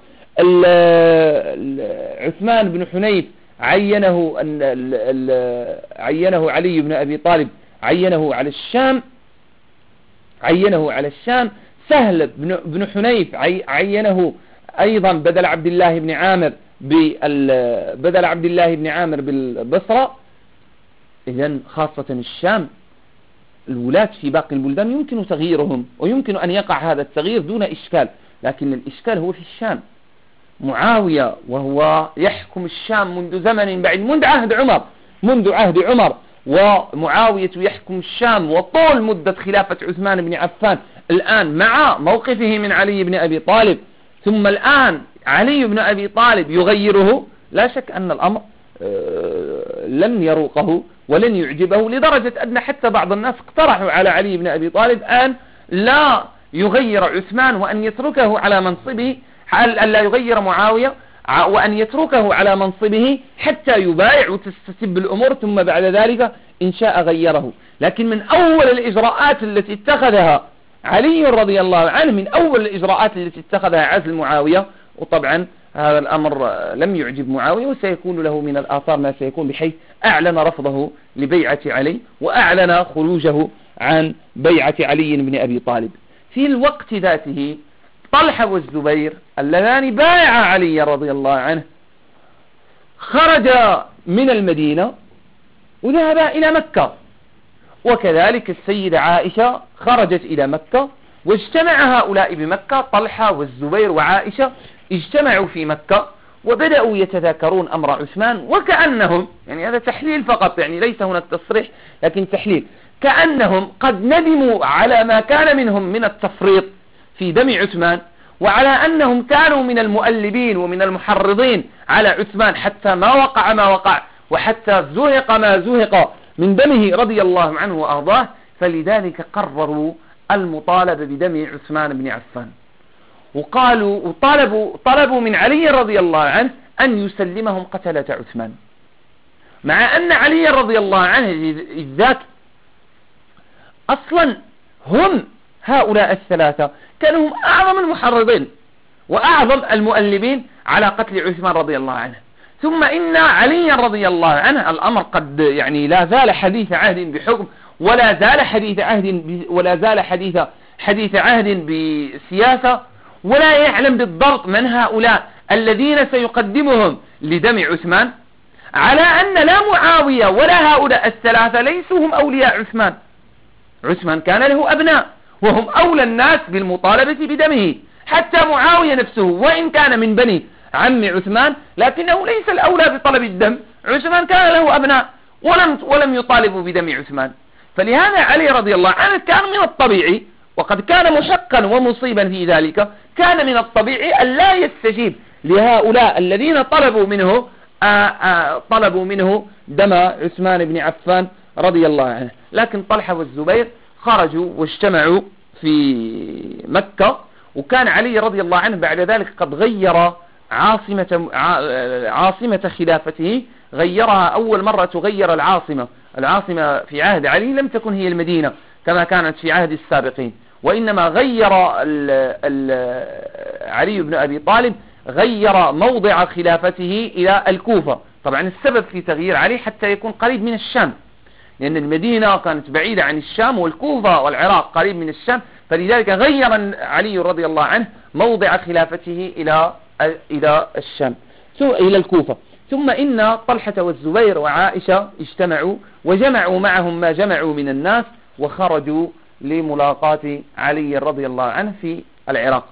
عثمان بن حنيف عينه عينه علي بن أبي طالب عينه على الشام عينه على الشام. سهل بن حنيف عينه أيضا بدل عبد الله بن عامر بدل عبد الله بن عامر بالبصرة إذا خاصة الشام الولاة في باقي البلدان يمكن تغييرهم ويمكن أن يقع هذا التغيير دون إشكال لكن الإشكال هو في الشام. معاوية وهو يحكم الشام منذ زمن بعيد منذ عهد عمر منذ عهد عمر ومعاوية يحكم الشام وطول مدة خلافة عثمان بن عفان الآن مع موقفه من علي بن أبي طالب ثم الآن علي بن أبي طالب يغيره لا شك أن الأمر آه، لن يروقه ولن يعجبه لدرجة أن حتى بعض الناس اقترحوا على علي بن أبي طالب أن لا يغير عثمان وأن يتركه على منصبه أن لا يغير معاوية وأن يتركه على منصبه حتى يبايع وتستتب الأمور ثم بعد ذلك إن شاء غيره. لكن من أول الإجراءات التي اتخذها علي رضي الله عنه من أول الإجراءات التي اتخذها عزل معاوية وطبعا هذا الأمر لم يعجب معاوية وسيكون له من الآثار ما سيكون بحيث أعلن رفضه لبيعة علي وأعلن خروجه عن بيعة علي بن أبي طالب. في الوقت ذاته طلحة والزبير اللذان بايع علي رضي الله عنه خرج من المدينة وذهبا إلى مكة. وكذلك السيدة عائشة خرجت إلى مكة واجتمع هؤلاء بمكة طلحة والزبير وعائشة اجتمعوا في مكة وبدأوا يتذاكرون أمر عثمان وكأنهم يعني هذا تحليل فقط يعني ليس هناك تصريح لكن تحليل. كأنهم قد ندموا على ما كان منهم من التفريط في دم عثمان وعلى أنهم كانوا من المؤلبين ومن المحرضين على عثمان حتى ما وقع ما وقع وحتى زهق ما زهق من دمه رضي الله عنه وأرضاه فلذلك قرروا المطالبة بدم عثمان بن عفان. وقالوا وطلبوا طلبوا من علي رضي الله عنه أن يسلمهم قتلة عثمان. مع أن علي رضي الله عنه ذاك أصلا هم هؤلاء الثلاثة كانوا هم أعظم المحرضين وأعظم المؤلبين على قتل عثمان رضي الله عنه. ثم إن علي رضي الله عنه الأمر قد يعني لا زال حديث عهد بحكم ولا زال حديث عهد ولا زال حديث حديث عهد بسياسة ولا يعلم بالضبط من هؤلاء الذين سيقدمهم لدم عثمان على أن لا معاوية ولا هؤلاء الثلاثة ليسوا هم أولياء عثمان. عثمان كان له أبناء وهم أولى الناس بالمطالبة بدمه حتى معاوية نفسه وإن كان من بني عم عثمان لكنه ليس الأولى بطلب الدم. عثمان كان له أبناء ولم, ولم يطالبوا بدم عثمان. فلهذا علي رضي الله عنه كان من الطبيعي وقد كان محقا ومصيبا في ذلك كان من الطبيعي أن لا يستجيب لهؤلاء الذين طلبوا منه طلبوا منه دم عثمان بن عفان رضي الله عنه. لكن طلحة والزبير خرجوا واجتمعوا في مكة وكان علي رضي الله عنه بعد ذلك قد غير عاصمة عاصمة خلافته غيرها أول مرة تغير العاصمة. العاصمة في عهد علي لم تكن هي المدينة كما كانت في عهد السابقين. وإنما غير ال ال علي بن أبي طالب غير موضع خلافته إلى الكوفة. طبعا السبب في تغيير علي حتى يكون قريب من الشام. لأن المدينة كانت بعيدة عن الشام والكوفة والعراق قريب من الشام فلذلك غير علي رضي الله عنه موضع خلافته إلى إلى الشام إلى الكوفة. ثم إن طلحة والزبير وعائشة اجتمعوا وجمعوا معهم ما جمعوا من الناس وخرجوا لملاقاة علي رضي الله عنه في العراق.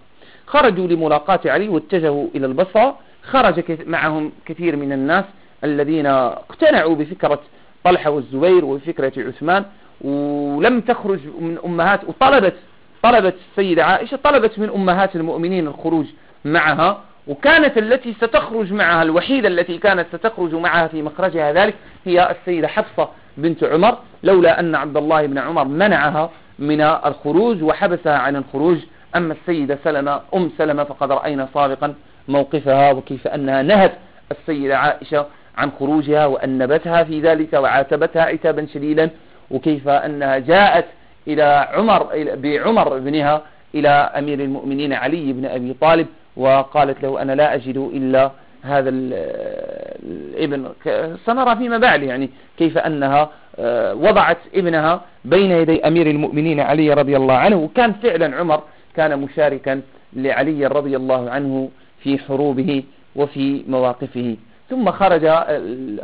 خرجوا لملاقاة علي واتجهوا إلى البصرة. خرج معهم كثير من الناس الذين اقتنعوا بفكرة طلحة والزبير وفكرة عثمان. ولم تخرج من أمهات وطلبت طلبت السيدة عائشة طلبت من أمهات المؤمنين الخروج معها. وكانت التي ستخرج معها الوحيدة التي كانت ستخرج معها في مخرجها ذلك هي السيدة حفصة بنت عمر لولا أن عبد الله بن عمر منعها من الخروج وحبسها عن الخروج. أما السيدة سلمة أم سلمة فقد رأينا سابقا موقفها وكيف أنها نهت السيدة عائشة عن خروجها وأنبتها في ذلك وعاتبتها عتابا شديدا وكيف أنها جاءت إلى عمر بعمر ابنها إلى أمير المؤمنين علي بن أبي طالب وقالت له أنا لا أجد إلا هذا الابن سنرى فيما بعد يعني كيف أنها وضعت ابنها بين يدي أمير المؤمنين علي رضي الله عنه. وكان فعلا عمر كان مشاركا لعلي رضي الله عنه في حروبه وفي مواقفه. ثم خرج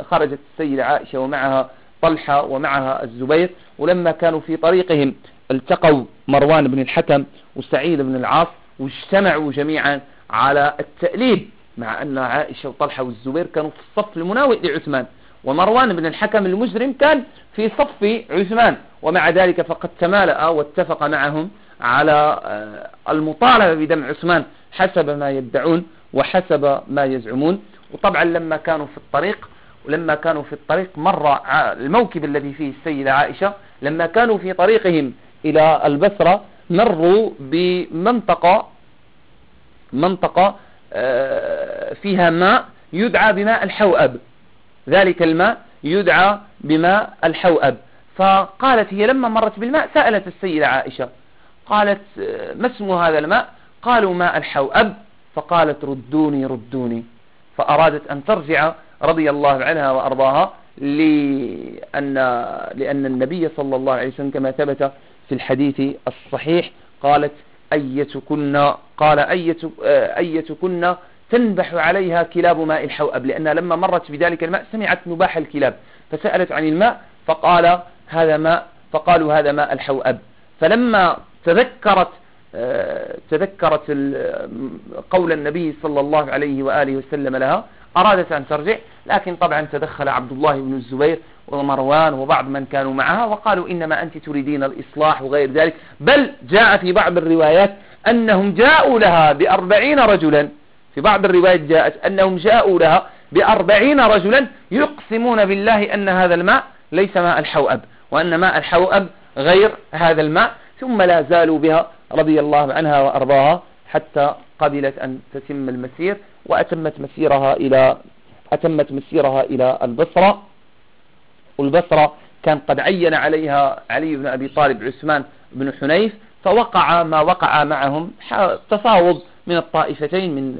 خرجت السيدة عائشة ومعها طلحة ومعها الزبير. ولما كانوا في طريقهم التقوا مروان بن الحكم وسعيد بن العاص واجتمعوا جميعا على التأليب مع أن عائشة وطلحة والزبير كانوا في الصف المناوئ لعثمان. ومروان بن الحكم المجرم كان في صف عثمان ومع ذلك فقد تمالأ واتفق معهم على آه، المطالبة بدم عثمان حسب ما يدعون وحسب ما يزعمون. وطبعا لما كانوا في الطريق ولما كانوا في الطريق مر الموكب الذي فيه السيدة عائشة لما كانوا في طريقهم إلى البصرة مروا بمنطقة منطقة آه، فيها ماء يدعى بماء الحوأب. ذلك الماء يدعى بماء الحوأب. فقالت هي لما مرت بالماء سألت السيدة عائشة قالت آه، ما اسم هذا الماء؟ قالوا ماء الحوأب. فقالت ردوني ردوني. فأرادت أن ترجع رضي الله عنها وأرضاها لأن, لأن النبي صلى الله عليه وسلم كما ثبت في الحديث الصحيح قالت أيتكن؟ قال أيت أيتكن؟ تنبح عليها كلاب ماء الحوأب لأنها لما مرت بذلك الماء سمعت نباح الكلاب فسألت عن الماء فقال هذا ماء فقالوا هذا ماء الحوأب. فلما تذكرت تذكرت قول النبي صلى الله عليه وآله وسلم لها أرادت أن ترجع لكن طبعا تدخل عبد الله بن الزبير ومروان وبعض من كانوا معها وقالوا إنما أنت تريدين الإصلاح وغير ذلك. بل جاء في بعض الروايات أنهم جاءوا لها بأربعين رجلا. في بعض الروايات جاءت أنهم جاءوا لها بأربعين رجلا يقسمون بالله أن هذا الماء ليس ماء الحوأب وأن ماء الحوأب غير هذا الماء ثم لا زالوا بها رضي الله عنها وأرضاها حتى قبلت أن تتم المسير وأتمت مسيرها إلى أتمت مسيرها إلى البصرة. والبصرة كان قد عين عليها علي بن أبي طالب عثمان بن حنيف فوقع ما وقع معهم تفاوض من الطائفتين من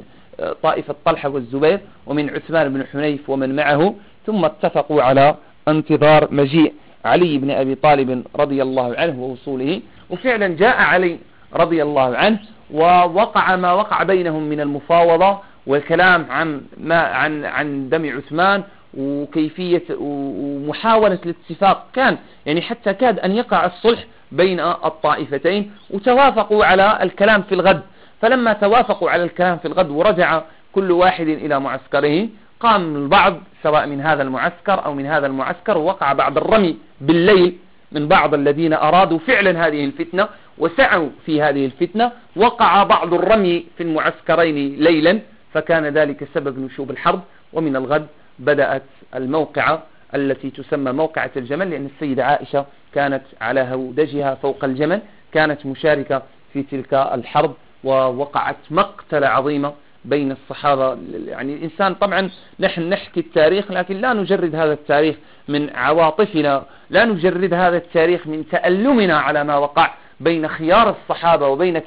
طائفة طلحة والزبير ومن عثمان بن حنيف ومن معه ثم اتفقوا على انتظار مجيء علي بن أبي طالب رضي الله عنه ووصوله. وفعلا جاء علي رضي الله عنه ووقع ما وقع بينهم من المفاوضة والكلام عن ما عن عن دم عثمان وكيفية ومحاولة الاتفاق كان يعني حتى كاد أن يقع الصلح بين الطائفتين وتوافقوا على الكلام في الغد. فلما توافقوا على الكلام في الغد ورجع كل واحد إلى معسكره قام البعض سواء من هذا المعسكر أو من هذا المعسكر ووقع بعض الرمي بالليل من بعض الذين أرادوا فعلا هذه الفتنة وسعوا في هذه الفتنة وقع بعض الرمي في المعسكرين ليلا فكان ذلك سبب نشوب الحرب ومن الغد بدأت الموقعة التي تسمى موقعة الجمل لأن السيدة عائشة كانت على هودجها فوق الجمل كانت مشاركة في تلك الحرب. ووقعت مقتلة عظيمة بين الصحابة. يعني الإنسان طبعا نحن نحكي التاريخ لكن لا نجرد هذا التاريخ من عواطفنا لا نجرد هذا التاريخ من تألمنا على ما وقع بين خيار الصحابة وبين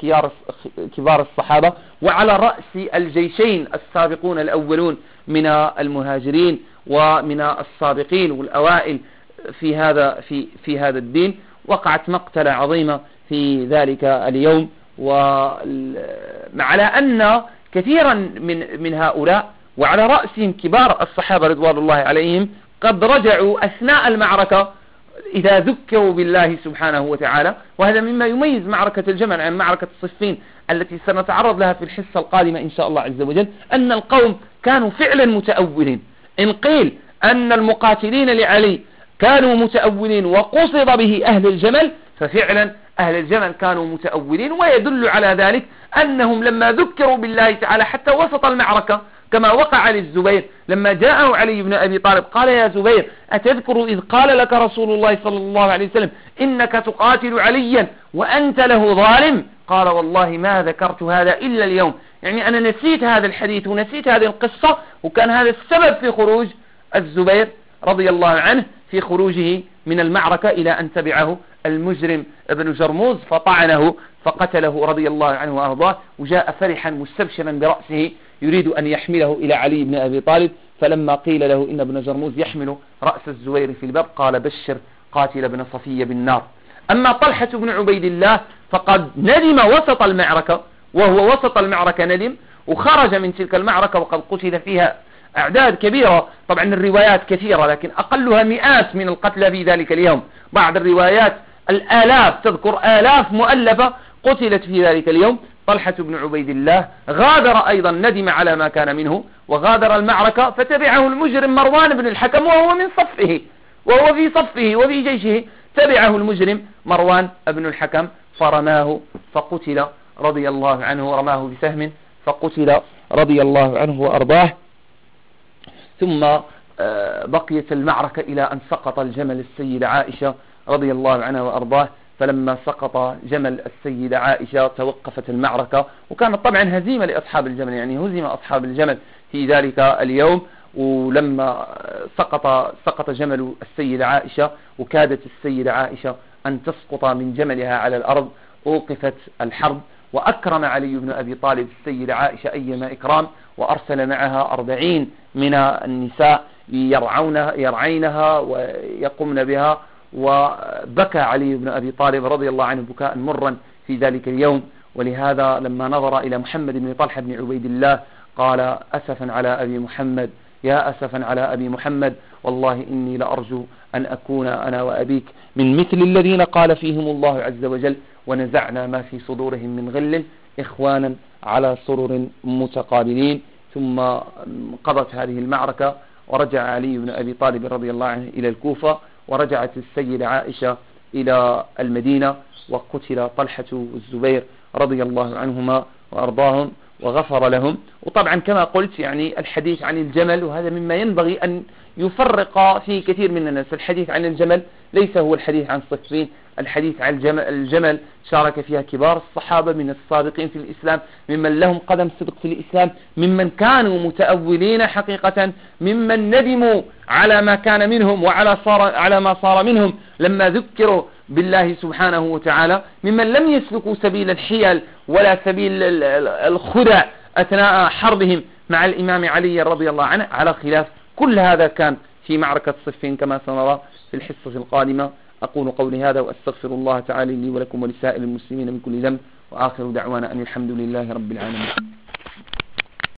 كبار الصحابة وعلى رأس الجيشين السابقون الأولون من المهاجرين ومن السابقين والأوائل في هذا في في هذا الدين. وقعت مقتلة عظيمة في ذلك اليوم. وعلى أن كثيرا من من هؤلاء وعلى رأسهم كبار الصحابة رضوان الله عليهم قد رجعوا أثناء المعركة إذا ذكروا بالله سبحانه وتعالى. وهذا مما يميز معركة الجمل عن معركة الصفين التي سنتعرض لها في الحصة القادمة إن شاء الله عز وجل. أن القوم كانوا فعلا متأولين. إن قيل أن المقاتلين لعلي كانوا متأولين وقصد به أهل الجمل ففعلا أهل الجمل كانوا متأولين ويدل على ذلك أنهم لما ذكروا بالله تعالى حتى وسط المعركة كما وقع للزبير لما جاءه علي بن أبي طالب قال يا زبير أتذكر إذ قال لك رسول الله صلى الله عليه وسلم إنك تقاتل عليا وأنت له ظالم؟ قال والله ما ذكرت هذا إلا اليوم. يعني أنا نسيت هذا الحديث ونسيت هذه القصة وكان هذا السبب في خروج الزبير رضي الله عنه في خروجه من المعركة إلى أن تبعه المجرم ابن جرموز فطعنه فقتله رضي الله عنه وأرضاه وجاء فرحا مستبشرا برأسه يريد أن يحمله إلى علي بن أبي طالب فلما قيل له إن ابن جرموز يحمل رأس الزوير في الباب قال بشر قاتل ابن صفية بالنار. أما طلحة بن عبيد الله فقد ندم وسط المعركة وهو وسط المعركة ندم وخرج من تلك المعركة وقد قتل فيها أعداد كبيرة. طبعا الروايات كثيرة لكن أقلها مئات من القتلى في ذلك اليوم. بعض الروايات الآلاف تذكر آلاف مؤلفة قتلت في ذلك اليوم طلحة بن عبيد الله. غادر أيضا ندم على ما كان منه وغادر المعركة فتبعه المجرم مروان بن الحكم وهو من صفه وهو في صفه وفي جيشه. تبعه المجرم مروان بن الحكم فرماه فقتل رضي الله عنه ورماه بسهم فقتل رضي الله عنه وأرضاه. ثم آه، بقيت المعركة إلى أن سقط الجمل السيدة عائشة رضي الله عنها وأرضاه فلما سقط جمل السيدة عائشة توقفت المعركة وكانت طبعا هزيمة لأصحاب الجمل يعني هزم أصحاب الجمل في ذلك اليوم. ولما سقط سقط جمل السيدة عائشة وكادت السيدة عائشة أن تسقط من جملها على الأرض أوقفت الحرب. وأكرم علي بن أبي طالب السيدة عائشة أيما إكرام وأرسل معها أربعين من النساء يرعونها يرعينها ويقمن بها. وبكى علي بن أبي طالب رضي الله عنه بكاء مرا في ذلك اليوم. ولهذا لما نظر إلى محمد بن طلحة بن عبيد الله قال أسفا على أبي محمد يا أسفا على أبي محمد والله إني لأرجو أن أكون أنا وأبيك من مثل الذين قال فيهم الله عز وجل ونزعنا ما في صدورهم من غل إخوانا على سرر متقابلين ثم قضت هذه المعركة ورجع علي بن أبي طالب رضي الله عنه إلى الكوفة ورجعت السيدة عائشة إلى المدينة وقتل طلحة والزبير رضي الله عنهما وأرضاهم وغفر لهم. وطبعا كما قلت يعني الحديث عن الجمل وهذا مما ينبغي أن يفرق في كثير من الناس. الحديث عن الجمل ليس هو الحديث عن صفين الحديث عن الجمل, شارك فيها كبار الصحابة من السابقين في الإسلام ممن لهم قدم صدق في الإسلام ممن كانوا متأولين حقيقة ممن ندموا على ما كان منهم وعلى صار على ما صار منهم لما ذكروا بالله سبحانه وتعالى ممن لم يسلكوا سبيل الحيل ولا سبيل الخدع أثناء حربهم مع الإمام علي رضي الله عنه على خلاف كل هذا كان في معركة صفين كما سنرى في الحصة القادمة. أقول قولي هذا وأستغفر الله تعالى لي ولكم ولسائر المسلمين من كل ذنب. وآخر دعوانا أن الحمد لله رب العالمين.